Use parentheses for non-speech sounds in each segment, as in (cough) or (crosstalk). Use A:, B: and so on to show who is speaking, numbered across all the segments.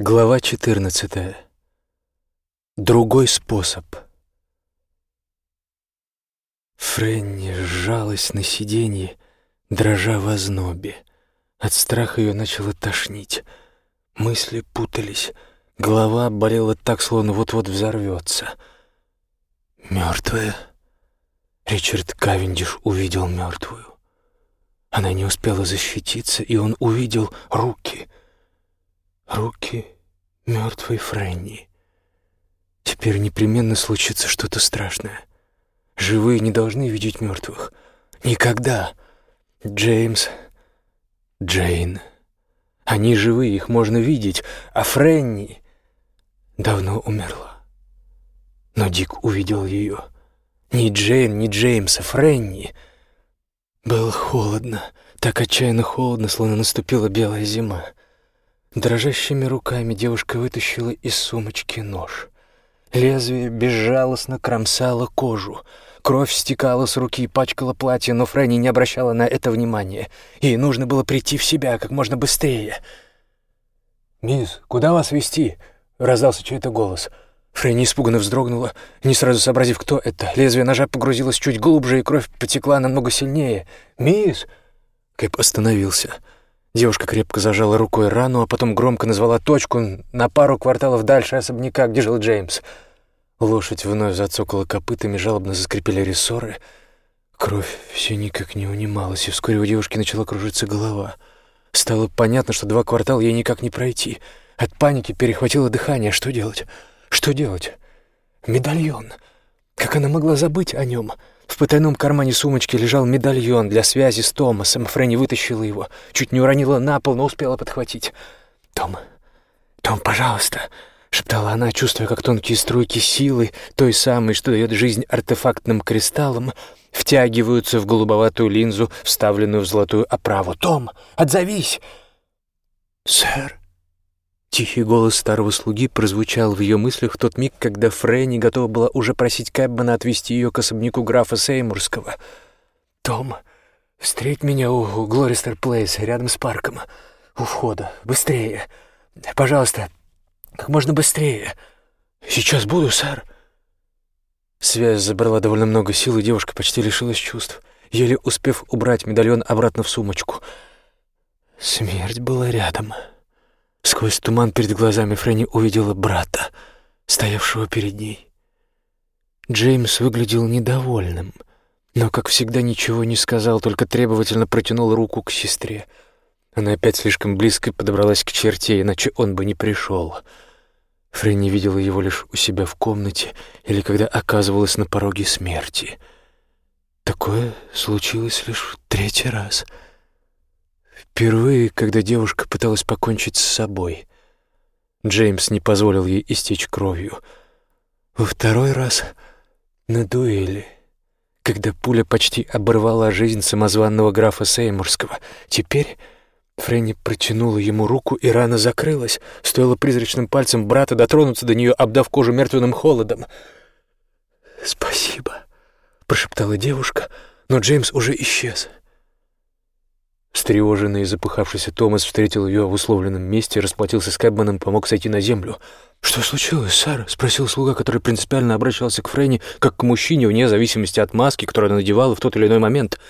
A: Глава 14. Другой способ. Фрэнни сжалась на сиденье, дрожа в ознобе. От страха ее начало тошнить. Мысли путались. Голова болела так, словно вот-вот взорвется. Мертвая. Ричард Кавендиш увидел мертвую. Она не успела защититься, и он увидел руки — Руки мертвой Фрэнни. Теперь непременно случится что-то страшное. Живые не должны видеть мертвых. Никогда. Джеймс, Джейн. Они живые, их можно видеть, а Фрэнни давно умерла. Но Дик увидел ее. Ни Джейн, ни Джеймса, Фрэнни. Было холодно, так отчаянно холодно, словно наступила белая зима. Дрожащими руками девушка вытащила из сумочки нож. Лезвие безжалостно кромсало кожу. Кровь стекала с руки и пачкала платье, но Фрэнни не обращала на это внимания. Ей нужно было прийти в себя как можно быстрее. «Мисс, куда вас вести? раздался чей-то голос. Фрэнни испуганно вздрогнула, не сразу сообразив, кто это. Лезвие ножа погрузилось чуть глубже, и кровь потекла намного сильнее. «Мисс!» Кэп остановился. Девушка крепко зажала рукой рану, а потом громко назвала точку на пару кварталов дальше особняка, где жил Джеймс. Лошадь вновь зацокала копытами, жалобно заскрипели рессоры. Кровь все никак не унималась, и вскоре у девушки начала кружиться голова. Стало понятно, что два квартала ей никак не пройти. От паники перехватило дыхание. Что делать? Что делать? Медальон. Как она могла забыть о нем? — в потайном кармане сумочки лежал медальон для связи с Томасом. Фрэнни вытащила его, чуть не уронила на пол, но успела подхватить. «Том, Том, пожалуйста!» — шептала она, чувствуя, как тонкие струйки силы, той самой, что дает жизнь артефактным кристаллам, втягиваются в голубоватую линзу, вставленную в золотую оправу. «Том, отзовись!» «Сэр!» Тихий голос старого слуги прозвучал в ее мыслях в тот миг, когда Фрэнни готова была уже просить Кэббана отвезти ее к особняку графа Сеймурского. «Том, встреть меня у Глористер Плейс, рядом с парком, у входа. Быстрее. Пожалуйста, как можно быстрее. Сейчас буду, сэр». Связь забрала довольно много сил, и девушка почти лишилась чувств, еле успев убрать медальон обратно в сумочку. Смерть была рядом. Сквозь туман перед глазами Фрэнни увидела брата, стоявшего перед ней. Джеймс выглядел недовольным, но, как всегда, ничего не сказал, только требовательно протянул руку к сестре. Она опять слишком близко подобралась к черте, иначе он бы не пришел. Фрэнни видела его лишь у себя в комнате или когда оказывалась на пороге смерти. Такое случилось лишь в третий раз — Впервые, когда девушка пыталась покончить с собой. Джеймс не позволил ей истечь кровью. Во второй раз на дуэли, когда пуля почти оборвала жизнь самозванного графа Сеймурского. Теперь Фрэнни протянула ему руку, и рана закрылась. Стоило призрачным пальцем брата дотронуться до нее, обдав кожу мертвенным холодом. «Спасибо», — прошептала девушка, но Джеймс уже исчез. Встревоженный и запыхавшийся Томас встретил ее в условленном месте, расплатился с Кэбманом, помог сойти на землю. «Что случилось, сэр?» — спросил слуга, который принципиально обращался к Фрейне как к мужчине, вне зависимости от маски, которую она надевала в тот или иной момент.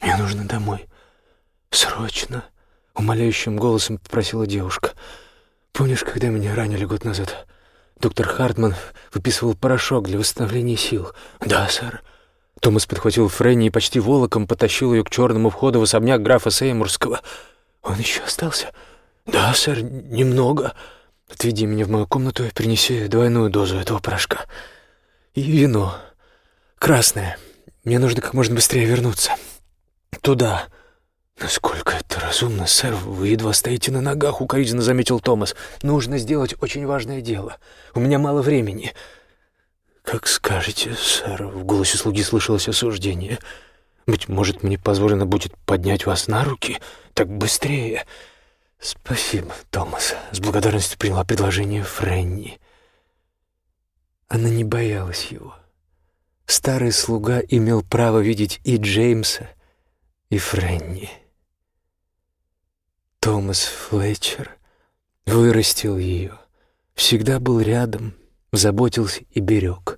A: «Мне нужно домой. Срочно!» — умоляющим голосом попросила девушка. «Помнишь, когда меня ранили год назад? Доктор Хартман выписывал порошок для восстановления сил?» «Да, сэр». Томас подхватил Фрэнни и почти волоком потащил ее к черному входу в особняк графа Сеймурского. «Он еще остался?» «Да, сэр, немного. Отведи меня в мою комнату и принеси двойную дозу этого порошка. И вино. Красное. Мне нужно как можно быстрее вернуться. Туда». «Насколько это разумно, сэр? Вы едва стоите на ногах», — укоризненно заметил Томас. «Нужно сделать очень важное дело. У меня мало времени». «Как скажете, сэр», — в голосе слуги слышалось осуждение. «Быть может, мне позволено будет поднять вас на руки? Так быстрее». «Спасибо, Томас», — с благодарностью приняла предложение Фрэнни. Она не боялась его. Старый слуга имел право видеть и Джеймса, и Фрэнни. Томас Флетчер вырастил ее, всегда был рядом, заботился и берег.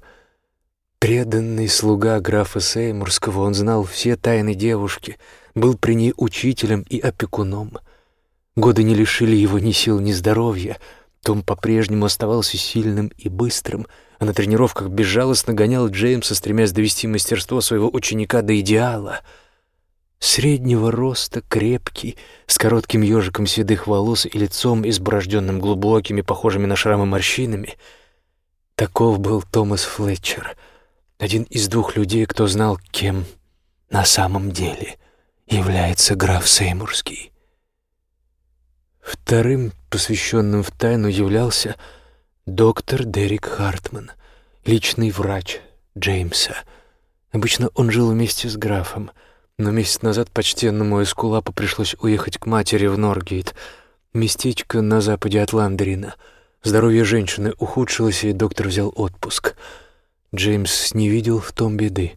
A: Преданный слуга графа Сеймурского, он знал все тайны девушки, был при ней учителем и опекуном. Годы не лишили его ни сил, ни здоровья. Том по-прежнему оставался сильным и быстрым, а на тренировках безжалостно гонял Джеймса, стремясь довести мастерство своего ученика до идеала. Среднего роста, крепкий, с коротким ежиком седых волос и лицом, изборожденным глубокими, похожими на шрамы морщинами. Таков был Томас Флетчер, один из двух людей, кто знал, кем на самом деле является граф Сеймурский. Вторым, посвященным в тайну, являлся доктор Дерек Хартман, личный врач Джеймса. Обычно он жил вместе с графом, но месяц назад почтенному Эскулапу пришлось уехать к матери в Норгейт, местечко на западе от Ландерина. Здоровье женщины ухудшилось, и доктор взял отпуск. Джеймс не видел в том беды.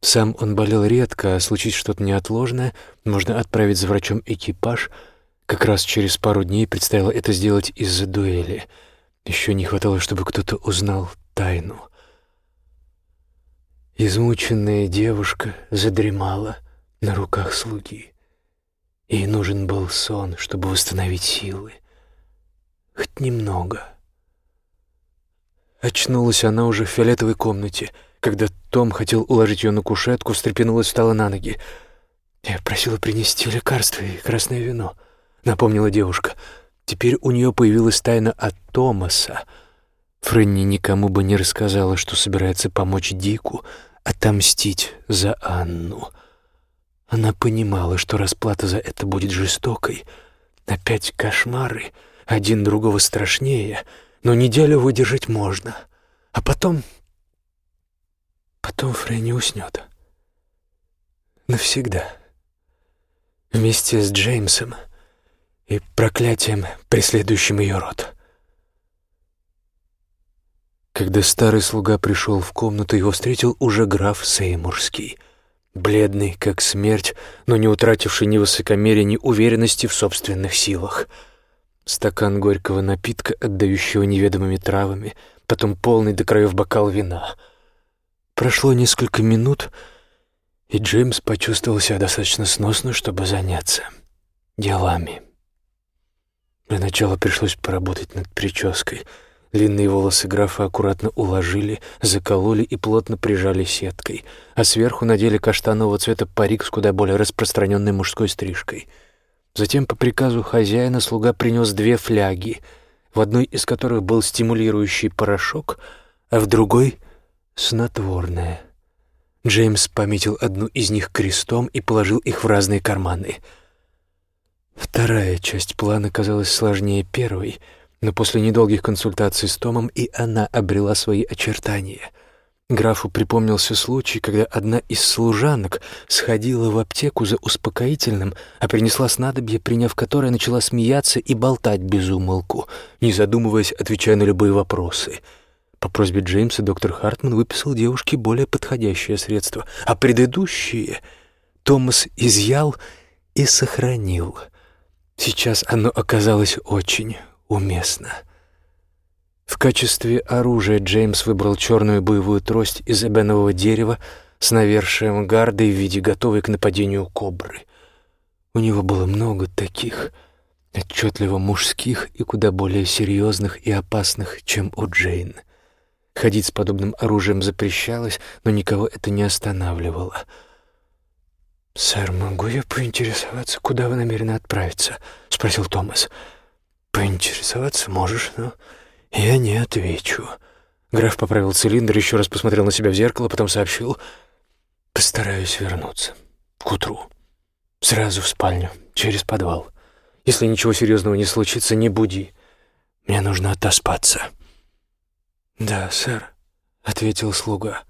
A: Сам он болел редко, а случись что-то неотложное, можно отправить за врачом экипаж — как раз через пару дней предстояло это сделать из-за дуэли. Еще не хватало, чтобы кто-то узнал тайну. Измученная девушка задремала на руках слуги. Ей нужен был сон, чтобы восстановить силы. Хоть немного. Очнулась она уже в фиолетовой комнате. Когда Том хотел уложить ее на кушетку, встрепенулась, встала на ноги. Я просила принести лекарство и красное вино напомнила девушка. Теперь у нее появилась тайна от Томаса. Фрэнни никому бы не рассказала, что собирается помочь Дику отомстить за Анну. Она понимала, что расплата за это будет жестокой. Опять кошмары, один другого страшнее, но неделю выдержать можно. А потом... Потом Фрэнни уснет. Навсегда. Вместе с Джеймсом — и проклятием, преследующим ее род. Когда старый слуга пришел в комнату, его встретил уже граф Сеймурский, бледный, как смерть, но не утративший ни высокомерия, ни уверенности в собственных силах. Стакан горького напитка, отдающего неведомыми травами, потом полный до краев бокал вина. Прошло несколько минут, и Джеймс почувствовал себя достаточно сносно, чтобы заняться делами. Для начала пришлось поработать над прической. Длинные волосы графа аккуратно уложили, закололи и плотно прижали сеткой, а сверху надели каштанового цвета парик с куда более распространенной мужской стрижкой. Затем по приказу хозяина слуга принес две фляги, в одной из которых был стимулирующий порошок, а в другой — снотворное. Джеймс пометил одну из них крестом и положил их в разные карманы — Вторая часть плана казалась сложнее первой, но после недолгих консультаций с Томом и она обрела свои очертания. Графу припомнился случай, когда одна из служанок сходила в аптеку за успокоительным, а принесла снадобье, приняв которое начала смеяться и болтать без умолку, не задумываясь, отвечая на любые вопросы. По просьбе Джеймса доктор Хартман выписал девушке более подходящее средство, а предыдущие Томас изъял и сохранил — Сейчас оно оказалось очень уместно. В качестве оружия Джеймс выбрал черную боевую трость из эбенового дерева с навершием гардой в виде готовой к нападению кобры. У него было много таких, отчетливо мужских и куда более серьезных и опасных, чем у Джейн. Ходить с подобным оружием запрещалось, но никого это не останавливало — «Сэр, могу я поинтересоваться, куда вы намерены отправиться?» — спросил Томас. «Поинтересоваться можешь, но я не отвечу». Граф поправил цилиндр, еще раз посмотрел на себя в зеркало, потом сообщил. «Постараюсь вернуться. К утру. Сразу в спальню, через подвал. Если ничего серьезного не случится, не буди. Мне нужно отоспаться». «Да, сэр», — ответил слуга.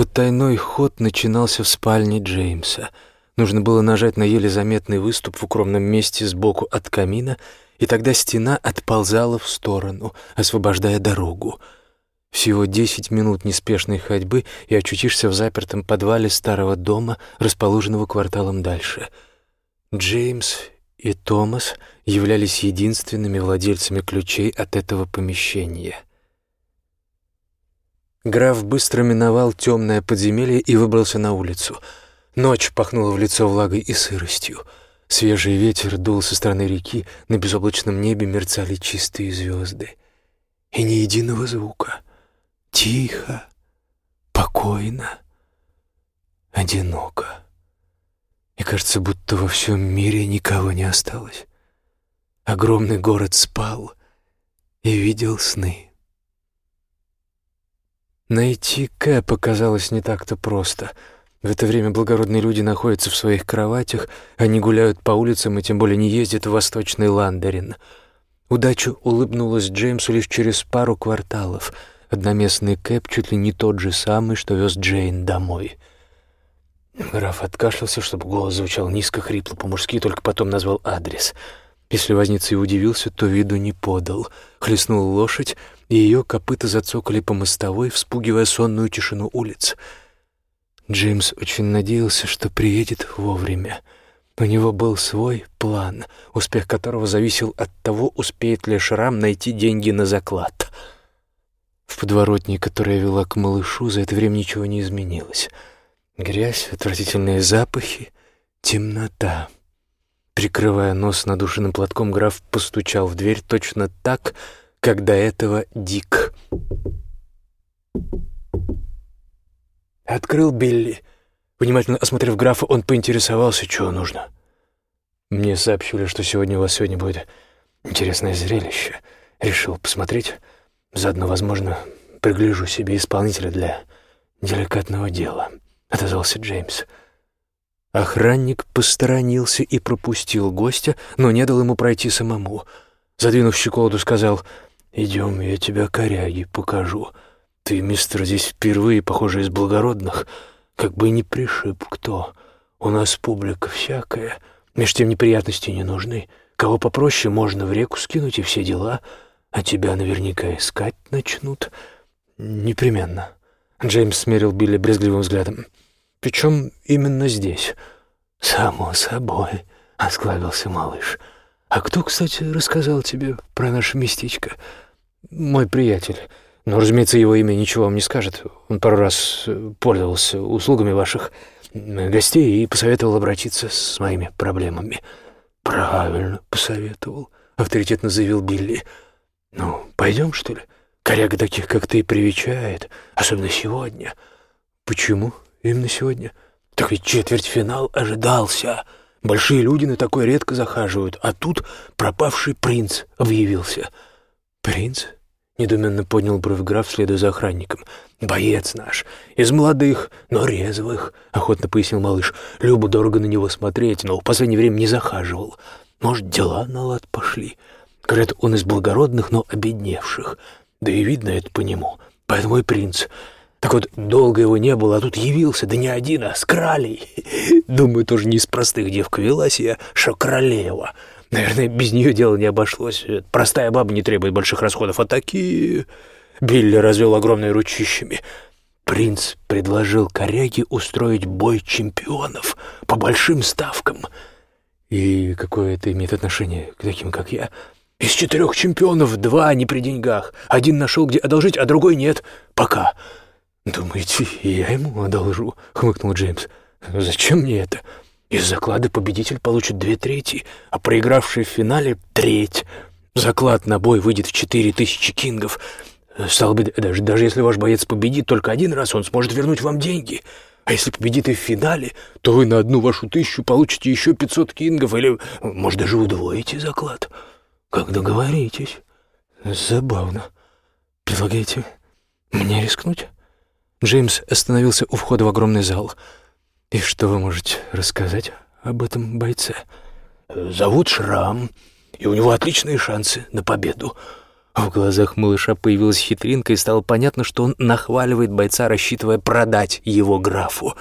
A: Потайной ход начинался в спальне Джеймса. Нужно было нажать на еле заметный выступ в укромном месте сбоку от камина, и тогда стена отползала в сторону, освобождая дорогу. Всего десять минут неспешной ходьбы, и очутишься в запертом подвале старого дома, расположенного кварталом дальше. Джеймс и Томас являлись единственными владельцами ключей от этого помещения. Граф быстро миновал темное подземелье и выбрался на улицу. Ночь пахнула в лицо влагой и сыростью. Свежий ветер дул со стороны реки, на безоблачном небе мерцали чистые звезды. И ни единого звука. Тихо, покойно, одиноко. И кажется, будто во всем мире никого не осталось. Огромный город спал и видел сны. Найти Кэ показалось не так-то просто. В это время благородные люди находятся в своих кроватях, они гуляют по улицам и тем более не ездят в восточный Ландерин. Удача улыбнулась Джеймсу лишь через пару кварталов. Одноместный Кэп чуть ли не тот же самый, что вез Джейн домой — Граф откашлялся, чтобы голос звучал низко, хрипло, по-мужски, только потом назвал адрес. Если возница и удивился, то виду не подал. Хлестнул лошадь, и ее копыта зацокали по мостовой, вспугивая сонную тишину улиц. Джеймс очень надеялся, что приедет вовремя. У него был свой план, успех которого зависел от того, успеет ли Шрам найти деньги на заклад. В подворотне, которая вела к малышу, за это время ничего не изменилось — Грязь, отвратительные запахи, темнота. Прикрывая нос надушенным платком, граф постучал в дверь точно так, как до этого Дик. Открыл Билли. Внимательно осмотрев графа, он поинтересовался, чего нужно. «Мне сообщили, что сегодня у вас сегодня будет интересное зрелище. Решил посмотреть. Заодно, возможно, пригляжу себе исполнителя для деликатного дела». — отозвался Джеймс. Охранник посторонился и пропустил гостя, но не дал ему пройти самому. Задвинув щеколду, сказал, «Идем, я тебя коряги покажу. Ты, мистер, здесь впервые, похоже, из благородных, как бы не пришиб кто. У нас публика всякая, меж тем неприятности не нужны. Кого попроще можно в реку скинуть и все дела, а тебя наверняка искать начнут. Непременно». Джеймс смерил Билли брезгливым взглядом. Причем именно здесь. «Само собой», — осклабился малыш. «А кто, кстати, рассказал тебе про наше местечко?» «Мой приятель. Но, разумеется, его имя ничего вам не скажет. Он пару раз э, пользовался услугами ваших гостей и посоветовал обратиться с моими проблемами». «Правильно посоветовал», — авторитетно заявил Билли. «Ну, пойдем, что ли? Коряга таких, как ты, привечает, особенно сегодня». «Почему?» Именно сегодня? Так ведь четвертьфинал ожидался. Большие люди на такой редко захаживают, а тут пропавший принц объявился. Принц? Недуменно поднял бровь граф, следуя за охранником. «Боец наш, из молодых, но резвых», — охотно пояснил малыш. «Любо дорого на него смотреть, но в последнее время не захаживал. Может, дела на лад пошли. Говорят, он из благородных, но обедневших. Да и видно это по нему. Поэтому и принц так вот, долго его не было, а тут явился, да не один, а с кралей. (laughs) Думаю, тоже не из простых девка велась я, что королева. Наверное, без нее дело не обошлось. Простая баба не требует больших расходов, а такие... Билли развел огромные ручищами. Принц предложил коряге устроить бой чемпионов по большим ставкам. И какое это имеет отношение к таким, как я? Из четырех чемпионов два не при деньгах. Один нашел, где одолжить, а другой нет. Пока. «Думаете, я ему одолжу?» — хмыкнул Джеймс. «Зачем мне это? Из заклада победитель получит две трети, а проигравший в финале — треть. Заклад на бой выйдет в четыре тысячи кингов. Стало быть, даже, даже если ваш боец победит только один раз, он сможет вернуть вам деньги. А если победит и в финале, то вы на одну вашу тысячу получите еще пятьсот кингов или, может, даже удвоите заклад. Как договоритесь. Забавно. Предлагаете мне рискнуть?» Джеймс остановился у входа в огромный зал. «И что вы можете рассказать об этом бойце?» «Зовут Шрам, и у него отличные шансы на победу». В глазах малыша появилась хитринка, и стало понятно, что он нахваливает бойца, рассчитывая продать его графу.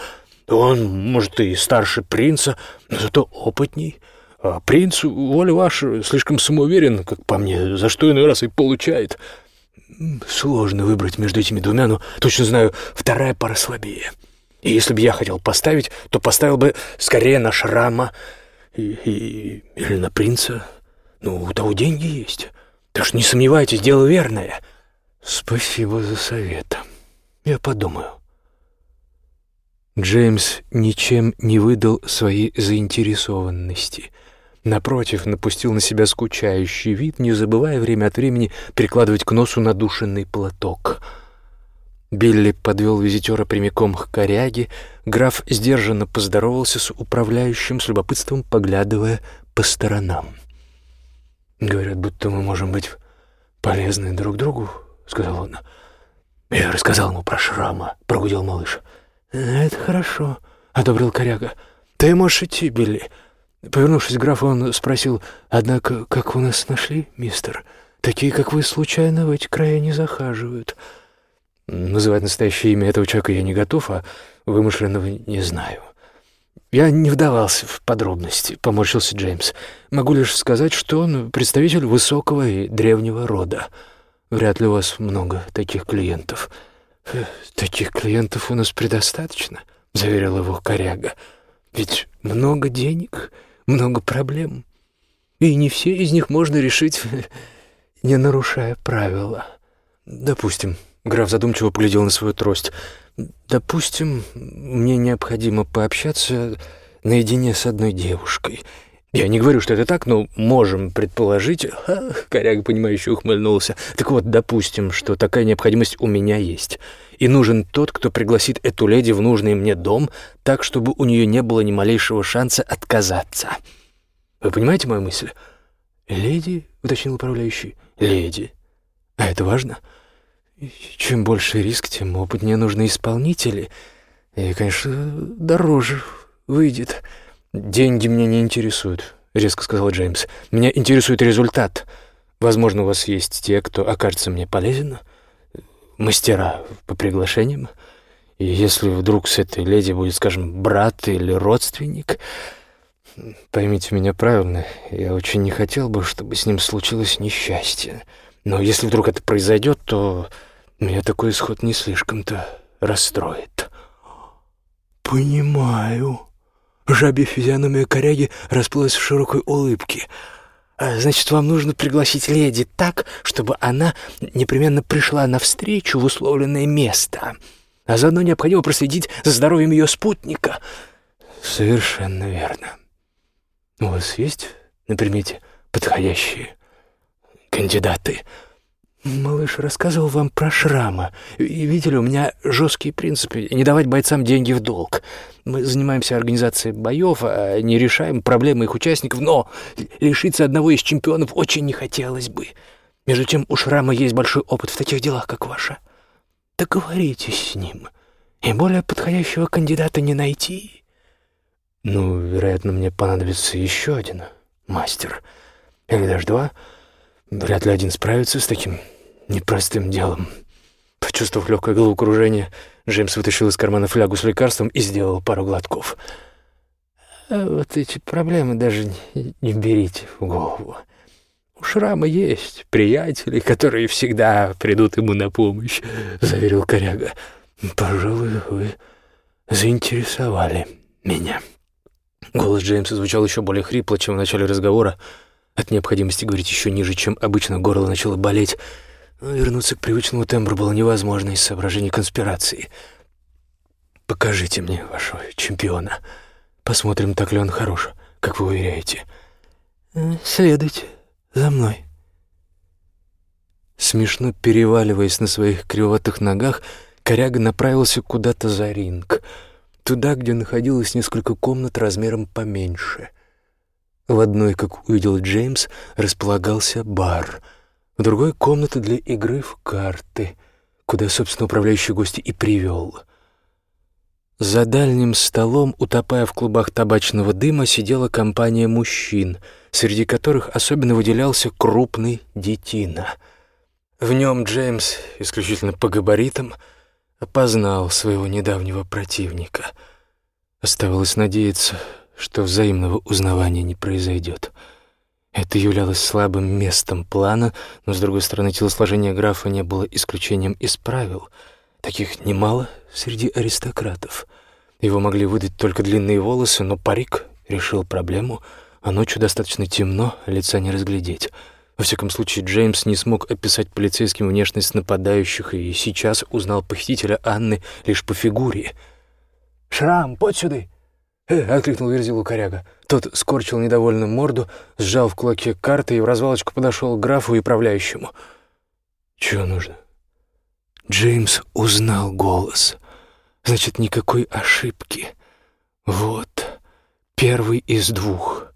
A: «Он, может, и старше принца, но зато опытней». А принц, воля ваша, слишком самоуверен, как по мне, за что иной раз и получает. Сложно выбрать между этими двумя, но точно знаю, вторая пара слабее. И если бы я хотел поставить, то поставил бы скорее на Шрама. И, и, или на принца. Ну, у того деньги есть. Так что не сомневайтесь, дело верное. Спасибо за совет. Я подумаю. Джеймс ничем не выдал своей заинтересованности. Напротив, напустил на себя скучающий вид, не забывая время от времени прикладывать к носу надушенный платок. Билли подвел визитера прямиком к коряге. Граф сдержанно поздоровался с управляющим, с любопытством поглядывая по сторонам. «Говорят, будто мы можем быть полезны друг другу», — сказал он. «Я рассказал ему про шрама», — прогудел малыш. «Это хорошо», — одобрил коряга. «Ты можешь идти, Билли». Повернувшись к графу, он спросил, «Однако, как вы нас нашли, мистер? Такие, как вы, случайно в эти края не захаживают». Называть настоящее имя этого человека я не готов, а вымышленного не знаю. Я не вдавался в подробности, поморщился Джеймс. Могу лишь сказать, что он представитель высокого и древнего рода. Вряд ли у вас много таких клиентов. «Э, таких клиентов у нас предостаточно, заверил его коряга. Ведь много денег, много проблем. И не все из них можно решить, (laughs) не нарушая правила. Допустим, Граф задумчиво поглядел на свою трость. «Допустим, мне необходимо пообщаться наедине с одной девушкой. Я не говорю, что это так, но можем предположить...» Ха, Коряга, понимающе ухмыльнулся. «Так вот, допустим, что такая необходимость у меня есть. И нужен тот, кто пригласит эту леди в нужный мне дом, так, чтобы у нее не было ни малейшего шанса отказаться. Вы понимаете мою мысль?» «Леди?» — уточнил управляющий. «Леди. А это важно?» Чем больше риск, тем опытнее нужны исполнители. И, конечно, дороже выйдет. Деньги меня не интересуют, резко сказал Джеймс. Меня интересует результат. Возможно, у вас есть те, кто окажется мне полезен. Мастера по приглашениям. И если вдруг с этой леди будет, скажем, брат или родственник, поймите меня правильно, я очень не хотел бы, чтобы с ним случилось несчастье. Но если вдруг это произойдет, то меня такой исход не слишком-то расстроит. Понимаю. Жабья физиономия коряги расплылась в широкой улыбке. А, значит, вам нужно пригласить леди так, чтобы она непременно пришла навстречу в условленное место. А заодно необходимо проследить за здоровьем ее спутника. Совершенно верно. У вас есть на примете подходящие кандидаты? «Малыш рассказывал вам про шрама. Видели, у меня жесткие принципы — не давать бойцам деньги в долг. Мы занимаемся организацией боев, а не решаем проблемы их участников, но лишиться одного из чемпионов очень не хотелось бы. Между тем, у шрама есть большой опыт в таких делах, как ваша. Договоритесь с ним, и более подходящего кандидата не найти». «Ну, вероятно, мне понадобится еще один мастер. Или даже два». Вряд ли один справится с таким непростым делом. Почувствовав легкое головокружение, Джеймс вытащил из кармана флягу с лекарством и сделал пару глотков. А вот эти проблемы даже не, не берите в голову. У Шрама есть приятели, которые всегда придут ему на помощь, заверил коряга. Пожалуй, вы заинтересовали меня. Голос Джеймса звучал еще более хрипло, чем в начале разговора. От необходимости говорить еще ниже, чем обычно, горло начало болеть. Но вернуться к привычному тембру было невозможно из соображений конспирации. «Покажите мне вашего чемпиона. Посмотрим, так ли он хорош, как вы уверяете». «Э, «Следуйте за мной». Смешно переваливаясь на своих кривоватых ногах, коряга направился куда-то за ринг, туда, где находилось несколько комнат размером поменьше — в одной, как увидел Джеймс, располагался бар, в другой — комната для игры в карты, куда, собственно, управляющий гости и привел. За дальним столом, утопая в клубах табачного дыма, сидела компания мужчин, среди которых особенно выделялся крупный детина. В нем Джеймс, исключительно по габаритам, опознал своего недавнего противника. Оставалось надеяться, что взаимного узнавания не произойдет. Это являлось слабым местом плана, но, с другой стороны, телосложение графа не было исключением из правил. Таких немало среди аристократов. Его могли выдать только длинные волосы, но парик решил проблему. а ночью достаточно темно, лица не разглядеть. Во всяком случае, Джеймс не смог описать полицейским внешность нападающих и сейчас узнал похитителя Анны лишь по фигуре.
B: «Шрам, подь сюда!»
A: «Э!» — откликнул Верзилу коряга. Тот скорчил недовольно морду, сжал в кулаке карты и в развалочку подошел к графу и управляющему. «Чего нужно?» Джеймс узнал голос. «Значит, никакой ошибки. Вот, первый из двух».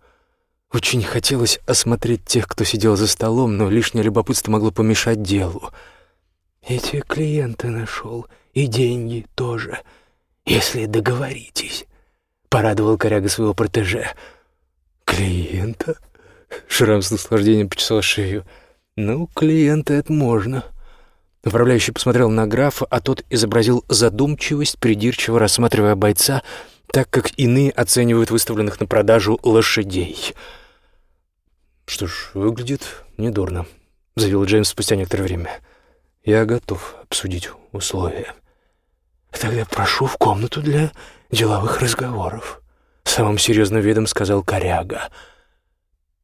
A: Очень хотелось осмотреть тех, кто сидел за столом, но лишнее любопытство могло помешать делу. «Эти клиенты нашел, и деньги тоже, если договоритесь», — порадовал коряга своего протеже. «Клиента?» — Шрам с наслаждением почесал шею. «Ну, клиента это можно». Управляющий посмотрел на графа, а тот изобразил задумчивость, придирчиво рассматривая бойца, так как иные оценивают выставленных на продажу лошадей — «Что ж, выглядит недурно», — заявил Джеймс спустя некоторое время. «Я готов обсудить условия». «Тогда прошу в комнату для деловых разговоров», — самым серьезным видом сказал коряга.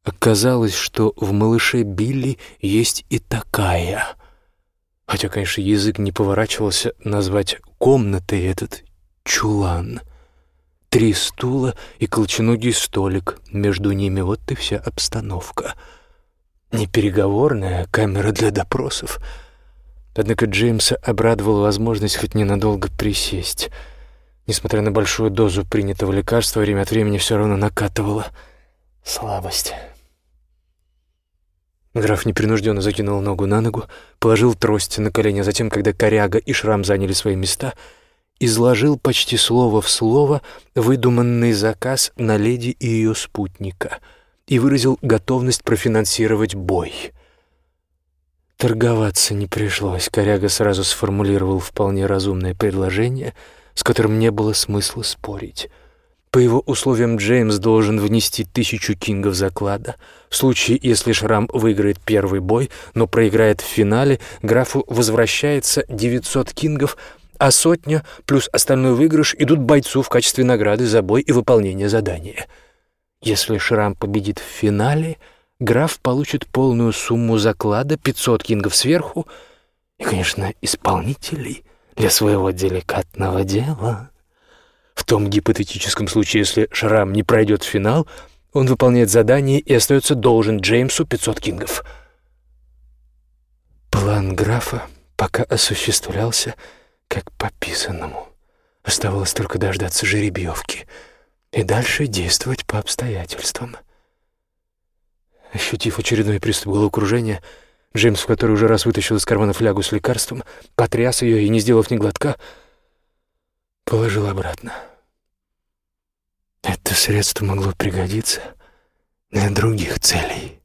A: Оказалось, что в малыше Билли есть и такая. Хотя, конечно, язык не поворачивался назвать комнатой этот чулан. Три стула и колченогий столик. Между ними вот и вся обстановка. Не переговорная, камера для допросов. Однако Джеймса обрадовала возможность хоть ненадолго присесть. Несмотря на большую дозу принятого лекарства, время от времени все равно накатывала слабость. Граф непринужденно закинул ногу на ногу, положил трость на колени, а затем, когда коряга и шрам заняли свои места — изложил почти слово в слово выдуманный заказ на леди и ее спутника и выразил готовность профинансировать бой. Торговаться не пришлось, коряга сразу сформулировал вполне разумное предложение, с которым не было смысла спорить. По его условиям Джеймс должен внести тысячу кингов заклада. В случае, если Шрам выиграет первый бой, но проиграет в финале, графу возвращается 900 кингов, а сотня плюс остальной выигрыш идут бойцу в качестве награды за бой и выполнение задания. Если Шрам победит в финале, граф получит полную сумму заклада, 500 кингов сверху и, конечно, исполнителей для своего деликатного дела. В том гипотетическом случае, если Шрам не пройдет финал, он выполняет задание и остается должен Джеймсу 500 кингов. План графа пока осуществлялся — как по писанному. Оставалось только дождаться жеребьевки и дальше действовать по обстоятельствам. Ощутив очередной приступ головокружения, Джеймс, в который уже раз вытащил из кармана флягу с лекарством, потряс ее и, не сделав ни глотка, положил обратно. Это средство могло пригодиться для других целей.